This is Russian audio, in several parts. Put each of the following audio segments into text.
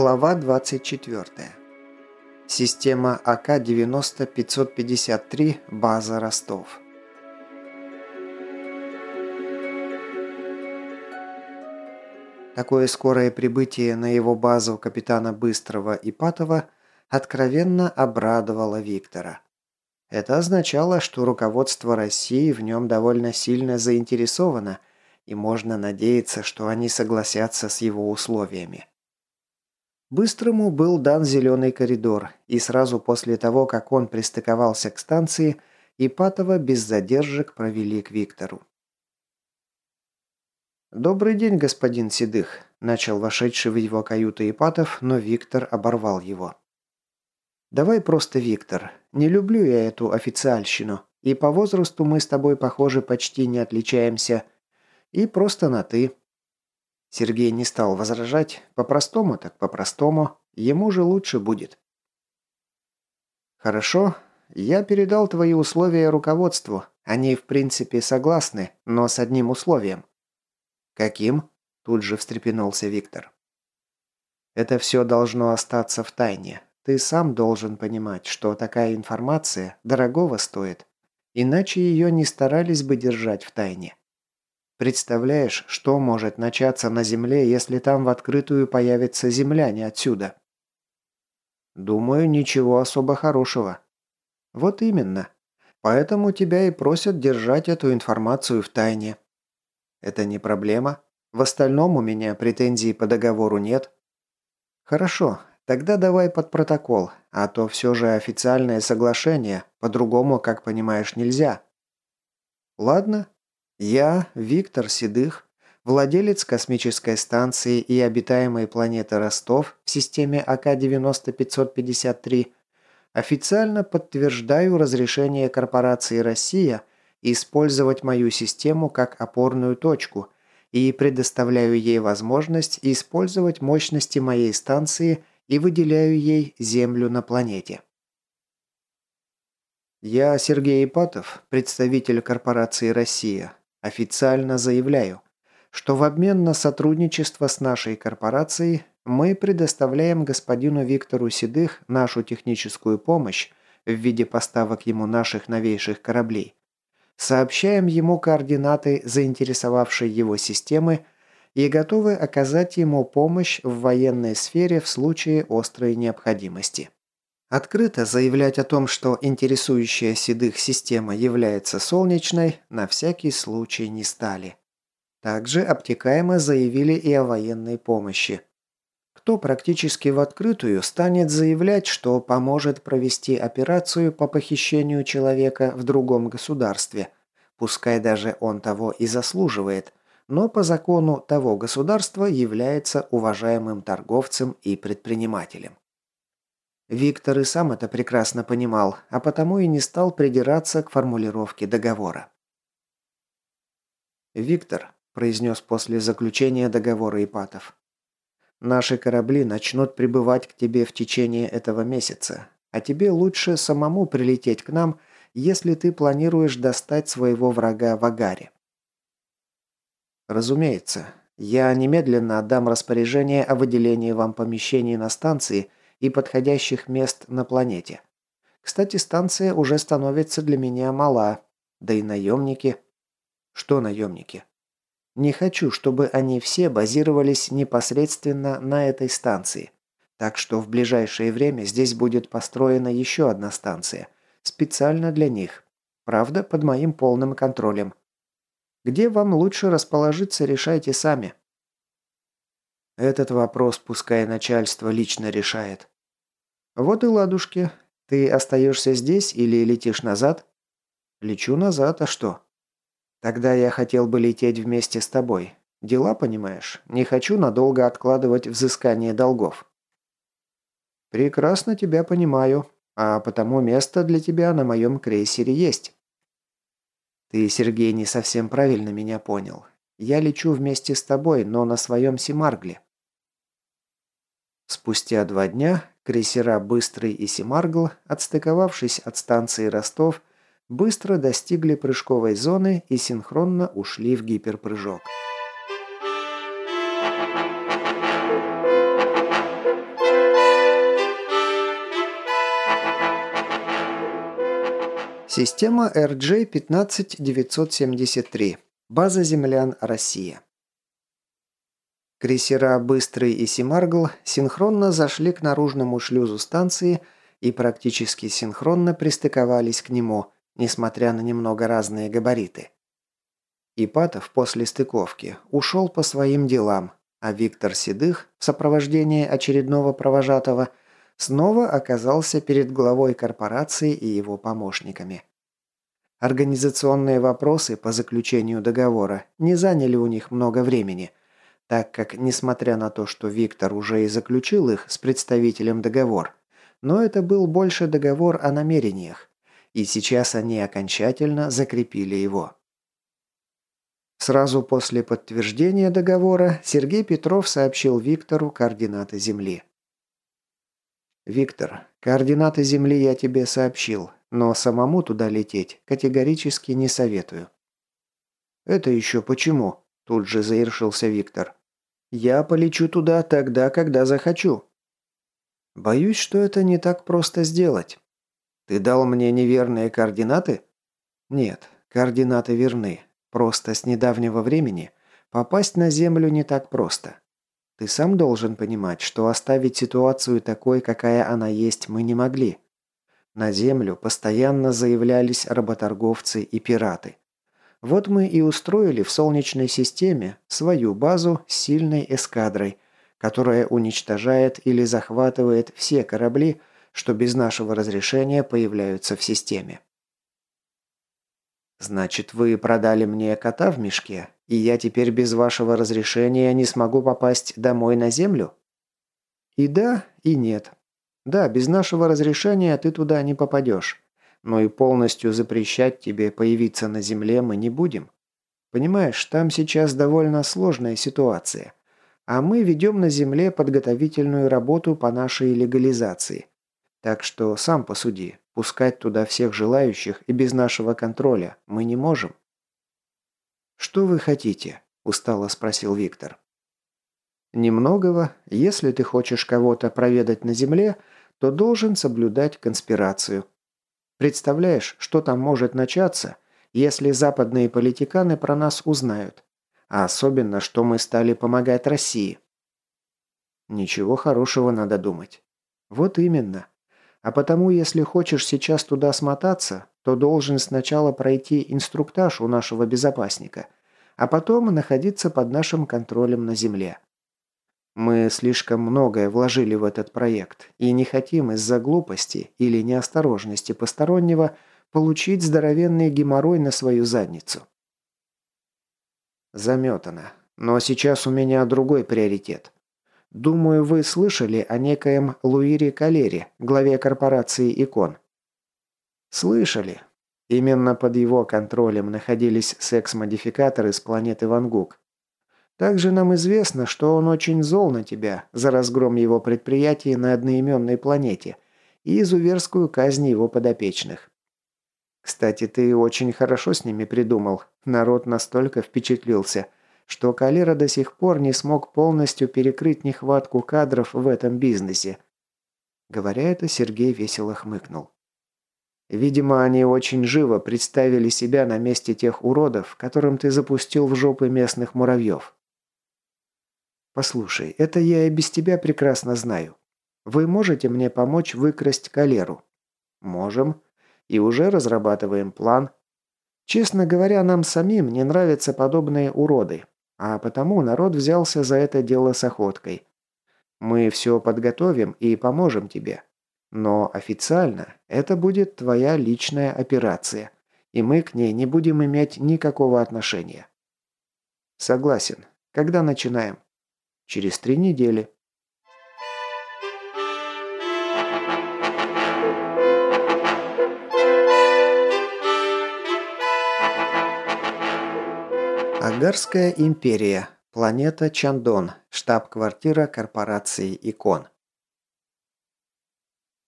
Глава 24. Система АК-90-553, база Ростов. Такое скорое прибытие на его базу капитана Быстрого и Патова откровенно обрадовало Виктора. Это означало, что руководство России в нем довольно сильно заинтересовано, и можно надеяться, что они согласятся с его условиями. Быстрому был дан зеленый коридор, и сразу после того, как он пристыковался к станции, Ипатова без задержек провели к Виктору. «Добрый день, господин Седых», – начал вошедший в его каюту Ипатов, но Виктор оборвал его. «Давай просто Виктор. Не люблю я эту официальщину, и по возрасту мы с тобой, похоже, почти не отличаемся. И просто на «ты». Сергей не стал возражать. По-простому так по-простому. Ему же лучше будет. «Хорошо. Я передал твои условия руководству. Они, в принципе, согласны, но с одним условием». «Каким?» – тут же встрепенулся Виктор. «Это все должно остаться в тайне. Ты сам должен понимать, что такая информация дорогого стоит. Иначе ее не старались бы держать в тайне. Представляешь, что может начаться на Земле, если там в открытую появятся земляне отсюда? Думаю, ничего особо хорошего. Вот именно. Поэтому тебя и просят держать эту информацию в тайне. Это не проблема. В остальном у меня претензий по договору нет. Хорошо, тогда давай под протокол, а то все же официальное соглашение, по-другому, как понимаешь, нельзя. Ладно, я, Виктор Седых, владелец космической станции и обитаемой планеты Ростов в системе АК-90-553, официально подтверждаю разрешение корпорации «Россия» использовать мою систему как опорную точку и предоставляю ей возможность использовать мощности моей станции и выделяю ей Землю на планете. Я Сергей Ипатов, представитель корпорации «Россия», Официально заявляю, что в обмен на сотрудничество с нашей корпорацией мы предоставляем господину Виктору Седых нашу техническую помощь в виде поставок ему наших новейших кораблей. Сообщаем ему координаты заинтересовавшей его системы и готовы оказать ему помощь в военной сфере в случае острой необходимости. Открыто заявлять о том, что интересующая седых система является солнечной, на всякий случай не стали. Также обтекаемо заявили и о военной помощи. Кто практически в открытую станет заявлять, что поможет провести операцию по похищению человека в другом государстве, пускай даже он того и заслуживает, но по закону того государства является уважаемым торговцем и предпринимателем. Виктор и сам это прекрасно понимал, а потому и не стал придираться к формулировке договора. «Виктор», – произнес после заключения договора Ипатов, – «наши корабли начнут прибывать к тебе в течение этого месяца, а тебе лучше самому прилететь к нам, если ты планируешь достать своего врага в Агаре». «Разумеется, я немедленно отдам распоряжение о выделении вам помещений на станции – и подходящих мест на планете. Кстати, станция уже становится для меня мала, да и наемники. Что наемники? Не хочу, чтобы они все базировались непосредственно на этой станции. Так что в ближайшее время здесь будет построена еще одна станция. Специально для них. Правда, под моим полным контролем. Где вам лучше расположиться, решайте сами. Этот вопрос пускай начальство лично решает. Вот и ладушки. Ты остаешься здесь или летишь назад? Лечу назад, а что? Тогда я хотел бы лететь вместе с тобой. Дела, понимаешь? Не хочу надолго откладывать взыскание долгов. Прекрасно тебя понимаю, а потому место для тебя на моем крейсере есть. Ты, Сергей, не совсем правильно меня понял. Я лечу вместе с тобой, но на своем Симаргле. Спустя два дня Крейсера «Быстрый» и «Семаргл», отстыковавшись от станции «Ростов», быстро достигли прыжковой зоны и синхронно ушли в гиперпрыжок. Система RJ-15973. База землян «Россия». Крейсера «Быстрый» и «Семаргл» синхронно зашли к наружному шлюзу станции и практически синхронно пристыковались к нему, несмотря на немного разные габариты. Ипатов после стыковки ушел по своим делам, а Виктор Седых в сопровождении очередного провожатого – снова оказался перед главой корпорации и его помощниками. Организационные вопросы по заключению договора не заняли у них много времени, так как, несмотря на то, что Виктор уже и заключил их с представителем договор, но это был больше договор о намерениях, и сейчас они окончательно закрепили его. Сразу после подтверждения договора Сергей Петров сообщил Виктору координаты Земли. «Виктор, координаты Земли я тебе сообщил, но самому туда лететь категорически не советую». «Это еще почему?» – тут же заиршился Виктор. «Я полечу туда тогда, когда захочу». «Боюсь, что это не так просто сделать». «Ты дал мне неверные координаты?» «Нет, координаты верны. Просто с недавнего времени попасть на Землю не так просто. Ты сам должен понимать, что оставить ситуацию такой, какая она есть, мы не могли. На Землю постоянно заявлялись работорговцы и пираты. Вот мы и устроили в Солнечной системе свою базу с сильной эскадрой, которая уничтожает или захватывает все корабли, что без нашего разрешения появляются в системе. «Значит, вы продали мне кота в мешке, и я теперь без вашего разрешения не смогу попасть домой на Землю?» «И да, и нет. Да, без нашего разрешения ты туда не попадешь. Но и полностью запрещать тебе появиться на Земле мы не будем. Понимаешь, там сейчас довольно сложная ситуация. А мы ведем на Земле подготовительную работу по нашей легализации. Так что сам посуди, Пускать туда всех желающих и без нашего контроля мы не можем. «Что вы хотите?» – устало спросил Виктор. «Немногого. Если ты хочешь кого-то проведать на земле, то должен соблюдать конспирацию. Представляешь, что там может начаться, если западные политиканы про нас узнают? А особенно, что мы стали помогать России». «Ничего хорошего надо думать». «Вот именно. А потому, если хочешь сейчас туда смотаться, то должен сначала пройти инструктаж у нашего безопасника, а потом находиться под нашим контролем на земле. Мы слишком многое вложили в этот проект и не хотим из-за глупости или неосторожности постороннего получить здоровенный геморрой на свою задницу. Заметано. Но сейчас у меня другой приоритет. Думаю, вы слышали о некоем Луире Калере, главе корпорации «Икон». Слышали. Именно под его контролем находились секс-модификаторы с планеты Вангук. Также нам известно, что он очень зол на тебя за разгром его предприятий на одноименной планете и изуверскую казнь его подопечных. Кстати, ты очень хорошо с ними придумал. Народ настолько впечатлился – что Калера до сих пор не смог полностью перекрыть нехватку кадров в этом бизнесе. Говоря это, Сергей весело хмыкнул. Видимо, они очень живо представили себя на месте тех уродов, которым ты запустил в жопы местных муравьев. Послушай, это я и без тебя прекрасно знаю. Вы можете мне помочь выкрасть калеру? Можем. И уже разрабатываем план. Честно говоря, нам самим не нравятся подобные уроды, а потому народ взялся за это дело с охоткой. Мы все подготовим и поможем тебе. Но официально это будет твоя личная операция, и мы к ней не будем иметь никакого отношения. Согласен. Когда начинаем? Через три недели. Агарская империя. Планета Чандон. Штаб-квартира корпорации Икон.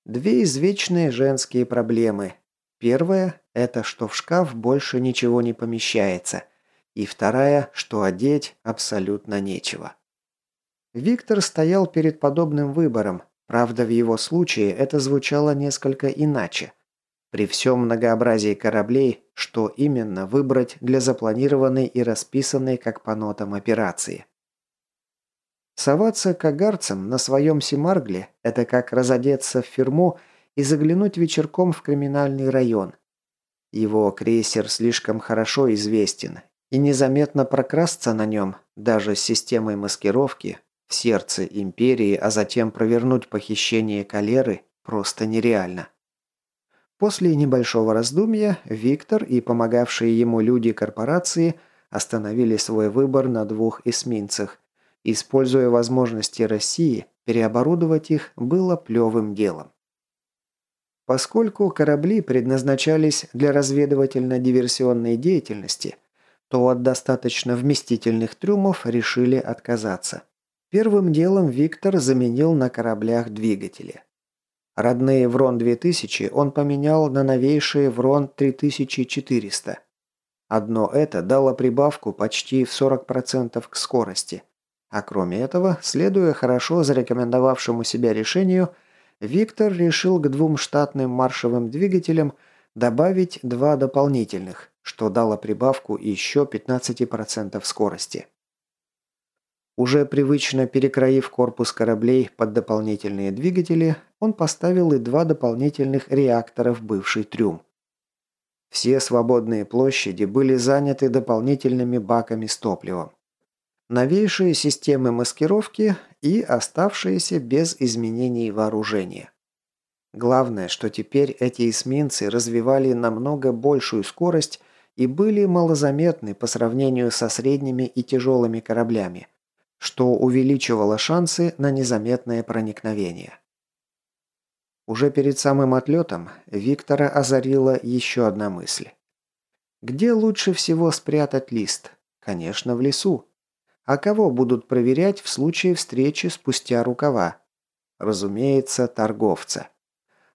Две извечные женские проблемы. Первая – это что в шкаф больше ничего не помещается. И вторая – что одеть абсолютно нечего. Виктор стоял перед подобным выбором. Правда, в его случае это звучало несколько иначе. При всем многообразии кораблей, что именно выбрать для запланированной и расписанной как по нотам операции. Соваться к на своем Симаргле – это как разодеться в фирму и заглянуть вечерком в криминальный район. Его крейсер слишком хорошо известен, и незаметно прокрасться на нем, даже с системой маскировки, в сердце империи, а затем провернуть похищение калеры, просто нереально. После небольшого раздумья Виктор и помогавшие ему люди корпорации остановили свой выбор на двух эсминцах, Используя возможности России, переоборудовать их было плевым делом. Поскольку корабли предназначались для разведывательно-диверсионной деятельности, то от достаточно вместительных трюмов решили отказаться. Первым делом Виктор заменил на кораблях двигатели. Родные Врон-2000 он поменял на новейшие Врон-3400. Одно это дало прибавку почти в 40% к скорости – а кроме этого, следуя хорошо зарекомендовавшему себя решению, Виктор решил к двум штатным маршевым двигателям добавить два дополнительных, что дало прибавку еще 15% скорости. Уже привычно перекроив корпус кораблей под дополнительные двигатели, он поставил и два дополнительных реактора в бывший трюм. Все свободные площади были заняты дополнительными баками с топливом новейшие системы маскировки и оставшиеся без изменений вооружения. Главное, что теперь эти эсминцы развивали намного большую скорость и были малозаметны по сравнению со средними и тяжелыми кораблями, что увеличивало шансы на незаметное проникновение. Уже перед самым отлетом Виктора озарила еще одна мысль. Где лучше всего спрятать лист? Конечно, в лесу. А кого будут проверять в случае встречи спустя рукава? Разумеется, торговца.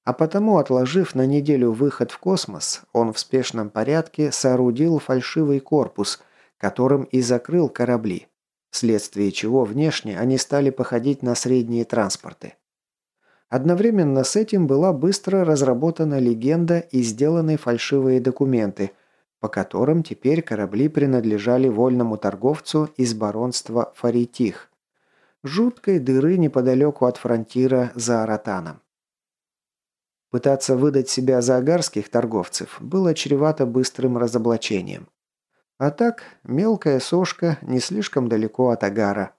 А потому, отложив на неделю выход в космос, он в спешном порядке соорудил фальшивый корпус, которым и закрыл корабли, вследствие чего внешне они стали походить на средние транспорты. Одновременно с этим была быстро разработана легенда и сделаны фальшивые документы – по которым теперь корабли принадлежали вольному торговцу из баронства Фаритих, жуткой дыры неподалеку от фронтира за Аратаном. Пытаться выдать себя за агарских торговцев было чревато быстрым разоблачением. А так, мелкая сошка не слишком далеко от Агара.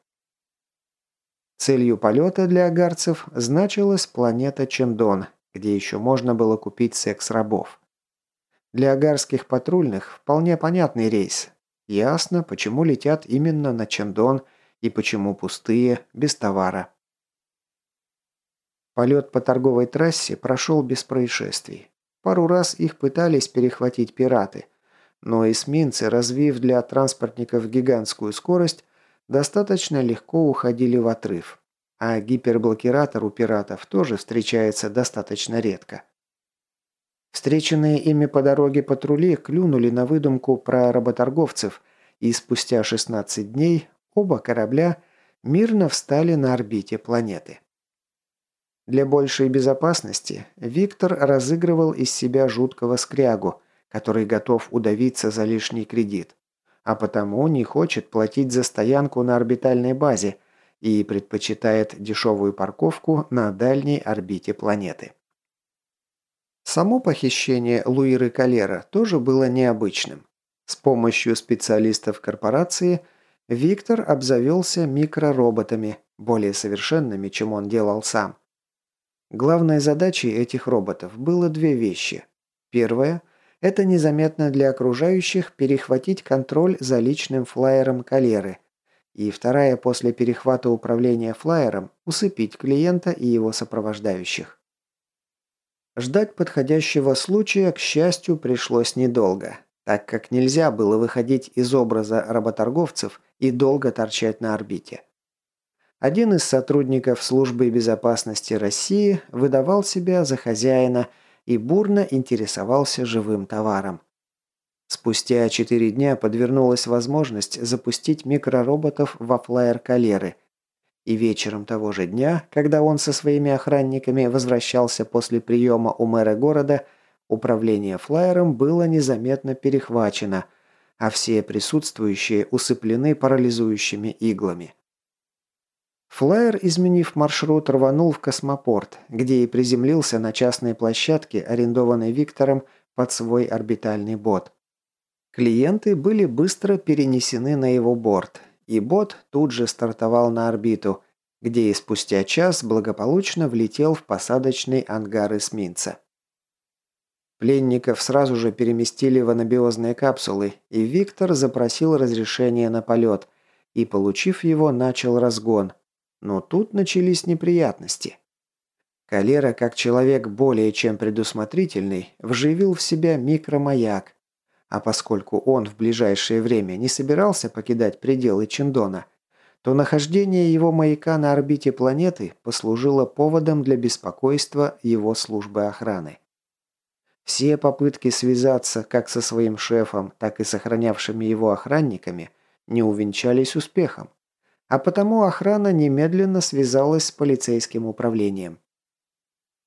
Целью полета для агарцев значилась планета Чендон, где еще можно было купить секс-рабов. Для агарских патрульных вполне понятный рейс. Ясно, почему летят именно на Чендон и почему пустые, без товара. Полет по торговой трассе прошел без происшествий. Пару раз их пытались перехватить пираты, но эсминцы, развив для транспортников гигантскую скорость, достаточно легко уходили в отрыв. А гиперблокиратор у пиратов тоже встречается достаточно редко. Встреченные ими по дороге патрули клюнули на выдумку про работорговцев, и спустя 16 дней оба корабля мирно встали на орбите планеты. Для большей безопасности Виктор разыгрывал из себя жуткого скрягу, который готов удавиться за лишний кредит, а потому не хочет платить за стоянку на орбитальной базе и предпочитает дешевую парковку на дальней орбите планеты. Само похищение Луиры Калера тоже было необычным. С помощью специалистов корпорации Виктор обзавелся микророботами, более совершенными, чем он делал сам. Главной задачей этих роботов было две вещи. Первая – это незаметно для окружающих перехватить контроль за личным флайером Калеры. И вторая – после перехвата управления флайером усыпить клиента и его сопровождающих. Ждать подходящего случая, к счастью, пришлось недолго, так как нельзя было выходить из образа работорговцев и долго торчать на орбите. Один из сотрудников Службы безопасности России выдавал себя за хозяина и бурно интересовался живым товаром. Спустя четыре дня подвернулась возможность запустить микророботов во флайер Калеры – и вечером того же дня, когда он со своими охранниками возвращался после приема у мэра города, Управление флайером было незаметно перехвачено, а все присутствующие усыплены парализующими иглами. Флайер, изменив маршрут, рванул в космопорт, где и приземлился на частной площадке, арендованной Виктором под свой орбитальный бот. Клиенты были быстро перенесены на его борт, и бот тут же стартовал на орбиту, где и спустя час благополучно влетел в посадочный ангар эсминца. Пленников сразу же переместили в анабиозные капсулы, и Виктор запросил разрешение на полет, и, получив его, начал разгон. Но тут начались неприятности. Калера, как человек более чем предусмотрительный, вживил в себя микромаяк, а поскольку он в ближайшее время не собирался покидать пределы Чиндона, то нахождение его маяка на орбите планеты послужило поводом для беспокойства его службы охраны. Все попытки связаться как со своим шефом, так и с охранявшими его охранниками не увенчались успехом, а потому охрана немедленно связалась с полицейским управлением.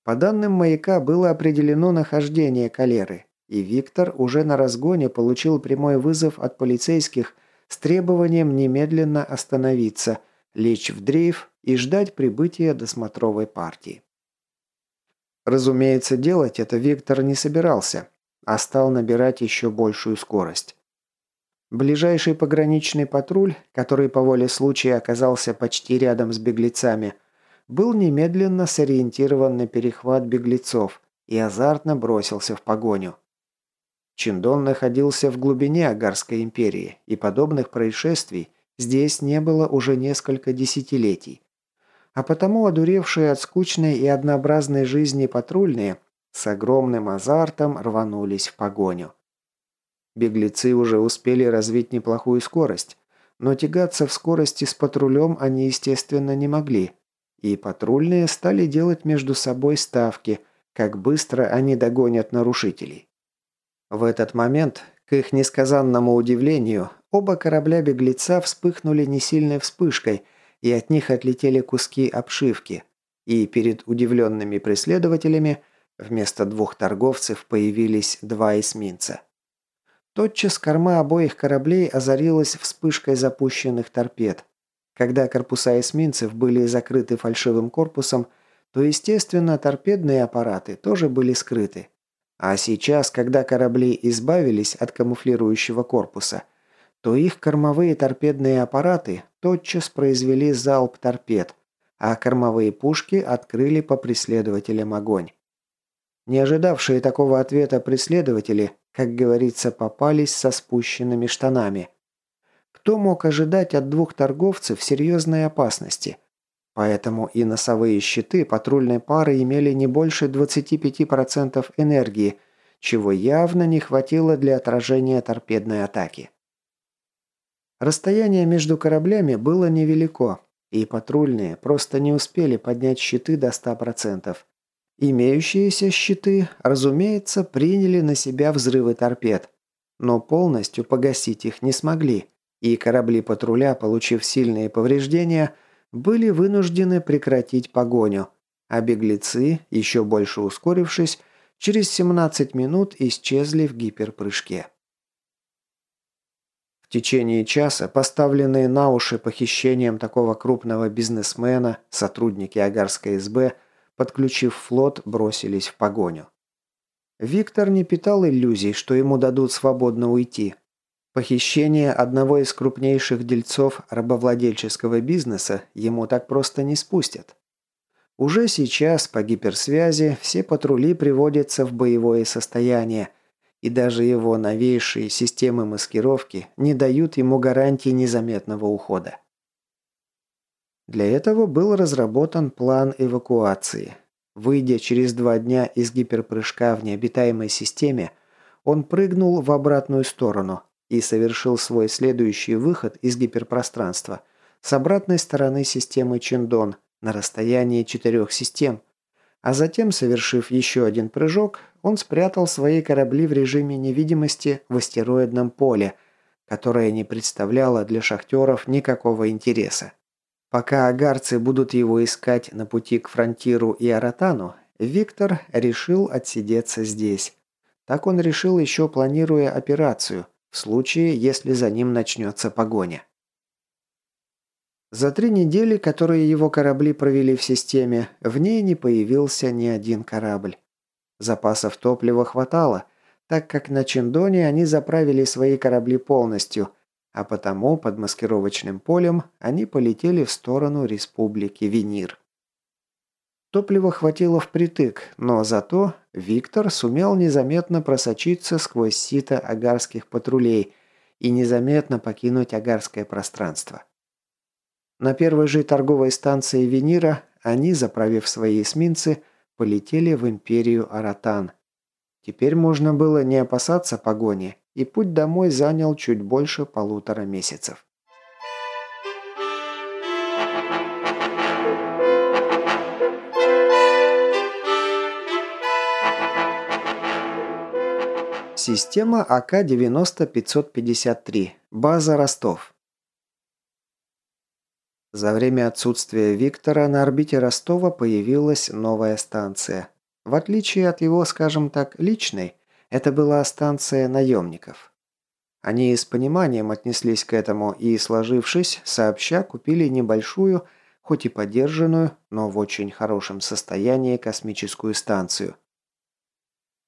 По данным маяка было определено нахождение калеры, и Виктор уже на разгоне получил прямой вызов от полицейских с требованием немедленно остановиться, лечь в дрейф и ждать прибытия досмотровой партии. Разумеется, делать это Виктор не собирался, а стал набирать еще большую скорость. Ближайший пограничный патруль, который по воле случая оказался почти рядом с беглецами, был немедленно сориентирован на перехват беглецов и азартно бросился в погоню. Чиндон находился в глубине Агарской империи, и подобных происшествий здесь не было уже несколько десятилетий. А потому одуревшие от скучной и однообразной жизни патрульные с огромным азартом рванулись в погоню. Беглецы уже успели развить неплохую скорость, но тягаться в скорости с патрулем они, естественно, не могли, и патрульные стали делать между собой ставки, как быстро они догонят нарушителей. В этот момент, к их несказанному удивлению, оба корабля-беглеца вспыхнули несильной вспышкой, и от них отлетели куски обшивки, и перед удивленными преследователями вместо двух торговцев появились два эсминца. Тотчас корма обоих кораблей озарилась вспышкой запущенных торпед. Когда корпуса эсминцев были закрыты фальшивым корпусом, то, естественно, торпедные аппараты тоже были скрыты. А сейчас, когда корабли избавились от камуфлирующего корпуса, то их кормовые торпедные аппараты тотчас произвели залп торпед, а кормовые пушки открыли по преследователям огонь. Не ожидавшие такого ответа преследователи, как говорится, попались со спущенными штанами. Кто мог ожидать от двух торговцев серьезной опасности – Поэтому и носовые щиты патрульной пары имели не больше 25% энергии, чего явно не хватило для отражения торпедной атаки. Расстояние между кораблями было невелико, и патрульные просто не успели поднять щиты до 100%. Имеющиеся щиты, разумеется, приняли на себя взрывы торпед, но полностью погасить их не смогли, и корабли патруля, получив сильные повреждения, были вынуждены прекратить погоню, а беглецы, еще больше ускорившись, через 17 минут исчезли в гиперпрыжке. В течение часа поставленные на уши похищением такого крупного бизнесмена сотрудники Агарской СБ, подключив флот, бросились в погоню. Виктор не питал иллюзий, что ему дадут свободно уйти, Похищение одного из крупнейших дельцов рабовладельческого бизнеса ему так просто не спустят. Уже сейчас по гиперсвязи все патрули приводятся в боевое состояние, и даже его новейшие системы маскировки не дают ему гарантии незаметного ухода. Для этого был разработан план эвакуации. Выйдя через два дня из гиперпрыжка в необитаемой системе, он прыгнул в обратную сторону – и совершил свой следующий выход из гиперпространства с обратной стороны системы Чиндон на расстоянии четырех систем, а затем, совершив еще один прыжок, он спрятал свои корабли в режиме невидимости в астероидном поле, которое не представляло для шахтеров никакого интереса. Пока агарцы будут его искать на пути к Фронтиру и Аратану, Виктор решил отсидеться здесь, Так он решил еще планируя операцию, в случае, если за ним начнется погоня. За три недели, которые его корабли провели в системе, в ней не появился ни один корабль. Запасов топлива хватало, так как на Чиндоне они заправили свои корабли полностью, а потому под маскировочным полем они полетели в сторону Республики Венир. Топлива хватило впритык, но зато Виктор сумел незаметно просочиться сквозь сито агарских патрулей и незаметно покинуть агарское пространство. На первой же торговой станции Венира они, заправив свои эсминцы, полетели в империю Аратан. Теперь можно было не опасаться погони, и путь домой занял чуть больше полутора месяцев. Система АК-90-553. База Ростов. За время отсутствия Виктора на орбите Ростова появилась новая станция. В отличие от его, скажем так, личной, это была станция наемников. Они с пониманием отнеслись к этому и, сложившись, сообща купили небольшую, хоть и подержанную, но в очень хорошем состоянии космическую станцию.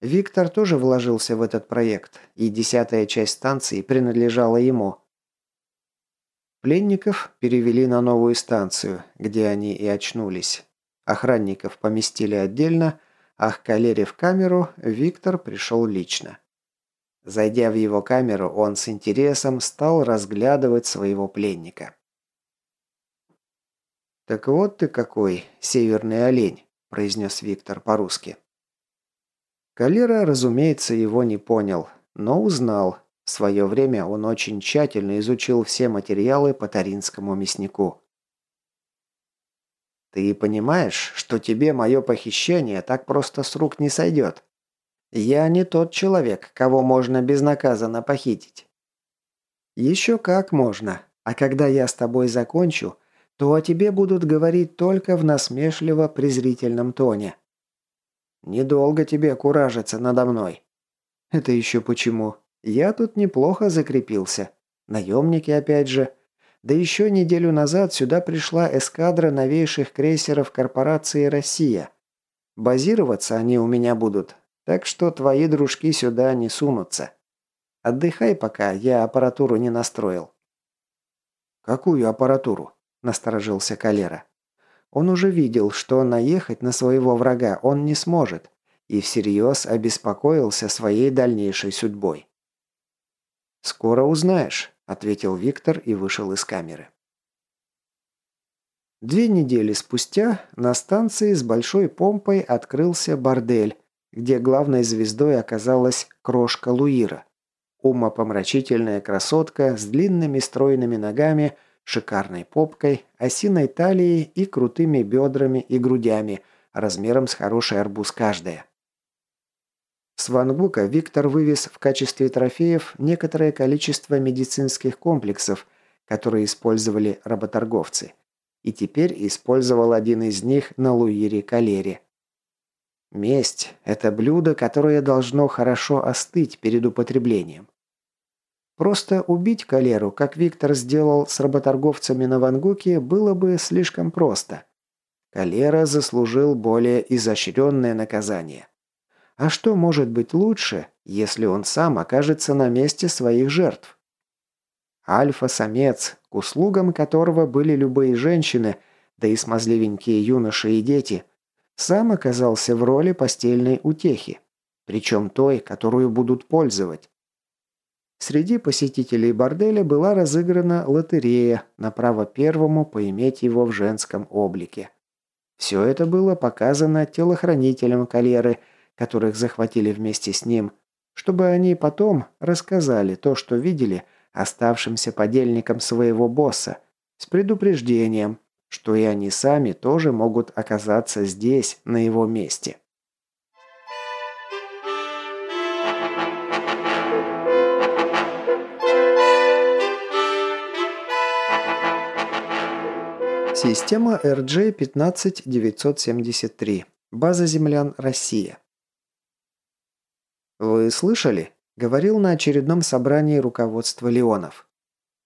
Виктор тоже вложился в этот проект, и десятая часть станции принадлежала ему. Пленников перевели на новую станцию, где они и очнулись. Охранников поместили отдельно, а к Калере в камеру Виктор пришел лично. Зайдя в его камеру, он с интересом стал разглядывать своего пленника. «Так вот ты какой, северный олень», – произнес Виктор по-русски. Калера, разумеется, его не понял, но узнал. В свое время он очень тщательно изучил все материалы по таринскому мяснику. «Ты понимаешь, что тебе мое похищение так просто с рук не сойдет? Я не тот человек, кого можно безнаказанно похитить». «Еще как можно. А когда я с тобой закончу, то о тебе будут говорить только в насмешливо-презрительном тоне. Недолго тебе куражиться надо мной. Это еще почему? Я тут неплохо закрепился. Наемники опять же. Да еще неделю назад сюда пришла эскадра новейших крейсеров корпорации «Россия». Базироваться они у меня будут, так что твои дружки сюда не сунутся. Отдыхай пока, я аппаратуру не настроил». «Какую аппаратуру?» – насторожился Калера. Он уже видел, что наехать на своего врага он не сможет, и всерьез обеспокоился своей дальнейшей судьбой. «Скоро узнаешь», – ответил Виктор и вышел из камеры. Две недели спустя на станции с большой помпой открылся бордель, где главной звездой оказалась крошка Луира. Умопомрачительная красотка с длинными стройными ногами – шикарной попкой, осиной талией и крутыми бедрами и грудями, размером с хороший арбуз каждая. С Вангука Виктор вывез в качестве трофеев некоторое количество медицинских комплексов, которые использовали работорговцы, и теперь использовал один из них на Луире Калере. Месть – это блюдо, которое должно хорошо остыть перед употреблением. Просто убить Калеру, как Виктор сделал с работорговцами на Вангуке, было бы слишком просто. Калера заслужил более изощренное наказание. А что может быть лучше, если он сам окажется на месте своих жертв? Альфа-самец, к услугам которого были любые женщины, да и смазливенькие юноши и дети, сам оказался в роли постельной утехи, причем той, которую будут пользовать. Среди посетителей борделя была разыграна лотерея на право первому поиметь его в женском облике. Все это было показано телохранителям Калеры, которых захватили вместе с ним, чтобы они потом рассказали то, что видели оставшимся подельникам своего босса, с предупреждением, что и они сами тоже могут оказаться здесь, на его месте. Система RJ-15973. База землян Россия. «Вы слышали?» – говорил на очередном собрании руководства Леонов.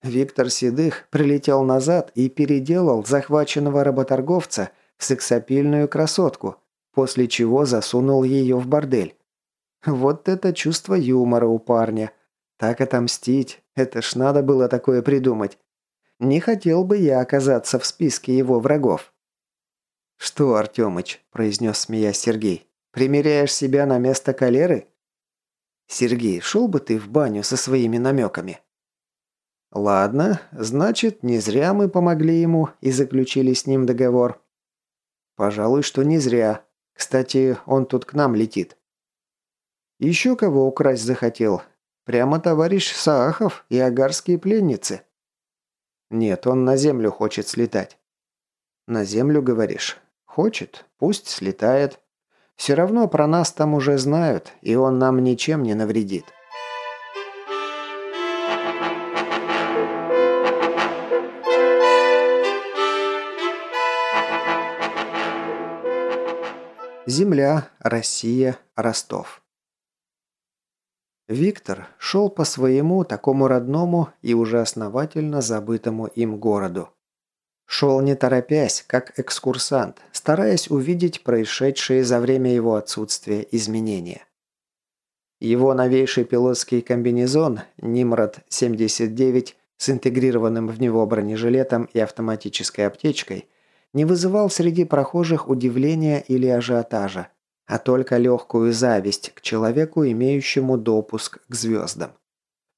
Виктор Седых прилетел назад и переделал захваченного работорговца в сексапильную красотку, после чего засунул ее в бордель. Вот это чувство юмора у парня. Так отомстить, это ж надо было такое придумать. Не хотел бы я оказаться в списке его врагов. «Что, Артемыч?» – произнес смеясь Сергей. «Примеряешь себя на место калеры?» «Сергей, шел бы ты в баню со своими намеками». «Ладно, значит, не зря мы помогли ему и заключили с ним договор». «Пожалуй, что не зря. Кстати, он тут к нам летит». «Еще кого украсть захотел? Прямо товарищ Саахов и агарские пленницы». «Нет, он на землю хочет слетать». «На землю, говоришь? Хочет? Пусть слетает. Все равно про нас там уже знают, и он нам ничем не навредит». Земля, Россия, Ростов. Виктор шел по своему такому родному и уже основательно забытому им городу. Шел не торопясь, как экскурсант, стараясь увидеть происшедшие за время его отсутствия изменения. Его новейший пилотский комбинезон «Нимрод-79» с интегрированным в него бронежилетом и автоматической аптечкой – не вызывал среди прохожих удивления или ажиотажа, а только легкую зависть к человеку, имеющему допуск к звездам.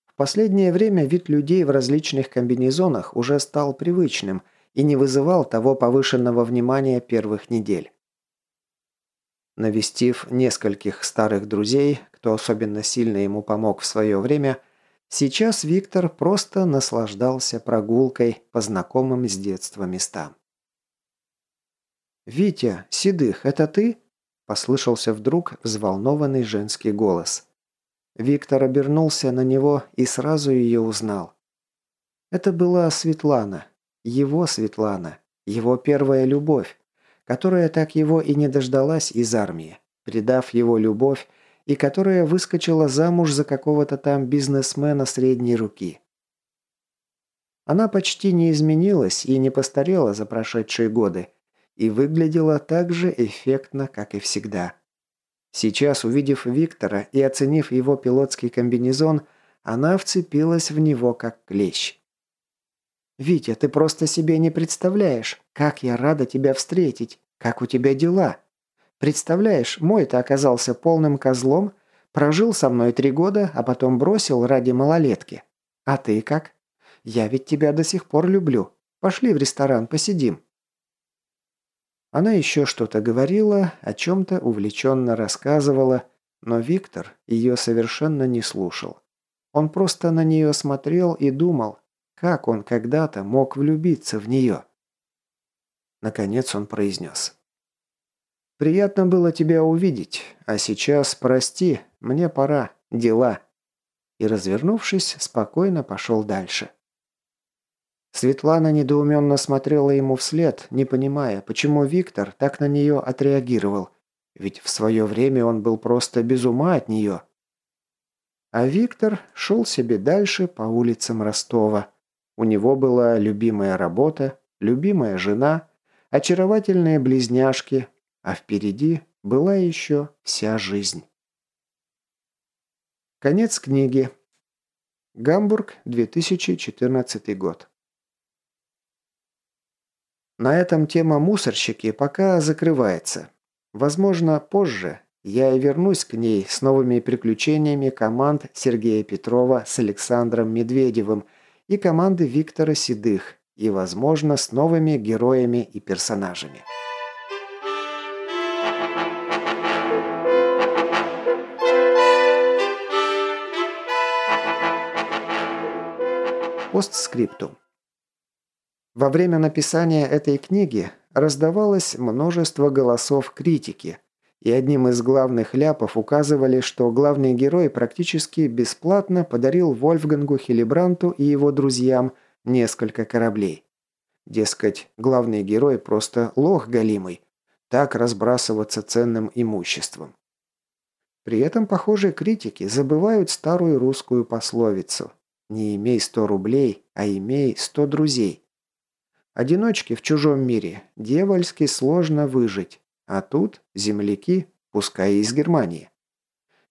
В последнее время вид людей в различных комбинезонах уже стал привычным и не вызывал того повышенного внимания первых недель. Навестив нескольких старых друзей, кто особенно сильно ему помог в свое время, сейчас Виктор просто наслаждался прогулкой по знакомым с детства местам. «Витя, Седых, это ты?» – послышался вдруг взволнованный женский голос. Виктор обернулся на него и сразу ее узнал. Это была Светлана, его Светлана, его первая любовь, которая так его и не дождалась из армии, предав его любовь, и которая выскочила замуж за какого-то там бизнесмена средней руки. Она почти не изменилась и не постарела за прошедшие годы, и выглядела так же эффектно, как и всегда. Сейчас, увидев Виктора и оценив его пилотский комбинезон, она вцепилась в него как клещ. «Витя, ты просто себе не представляешь, как я рада тебя встретить, как у тебя дела. Представляешь, мой-то оказался полным козлом, прожил со мной три года, а потом бросил ради малолетки. А ты как? Я ведь тебя до сих пор люблю. Пошли в ресторан, посидим». Она еще что-то говорила, о чем-то увлеченно рассказывала, но Виктор ее совершенно не слушал. Он просто на нее смотрел и думал, как он когда-то мог влюбиться в нее. Наконец он произнес. «Приятно было тебя увидеть, а сейчас, прости, мне пора, дела». И, развернувшись, спокойно пошел дальше. Светлана недоуменно смотрела ему вслед, не понимая, почему Виктор так на нее отреагировал. Ведь в свое время он был просто без ума от нее. А Виктор шел себе дальше по улицам Ростова. У него была любимая работа, любимая жена, очаровательные близняшки, а впереди была еще вся жизнь. Конец книги. Гамбург, 2014 год. На этом тема мусорщики пока закрывается. Возможно, позже я и вернусь к ней с новыми приключениями команд Сергея Петрова с Александром Медведевым и команды Виктора Седых, и, возможно, с новыми героями и персонажами. Постскриптум. Во время написания этой книги раздавалось множество голосов критики, и одним из главных ляпов указывали, что главный герой практически бесплатно подарил Вольфгангу Хилибранту и его друзьям несколько кораблей. Дескать, главный герой просто лох галимый, так разбрасываться ценным имуществом. При этом, похоже, критики забывают старую русскую пословицу «Не имей сто рублей, а имей сто друзей». Одиночке в чужом мире дьявольски сложно выжить, а тут земляки, пускай и из Германии.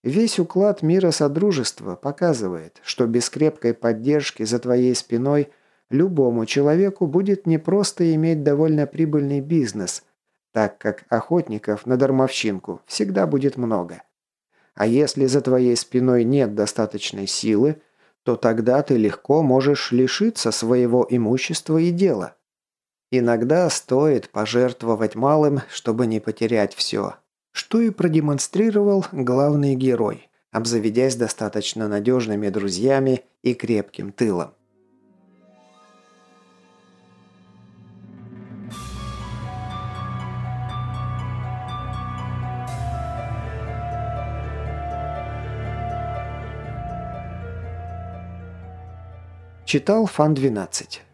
Весь уклад мира Содружества показывает, что без крепкой поддержки за твоей спиной любому человеку будет непросто иметь довольно прибыльный бизнес, так как охотников на дармовщинку всегда будет много. А если за твоей спиной нет достаточной силы, то тогда ты легко можешь лишиться своего имущества и дела. Иногда стоит пожертвовать малым, чтобы не потерять все. Что и продемонстрировал главный герой, обзаведясь достаточно надежными друзьями и крепким тылом. Читал Фан 12.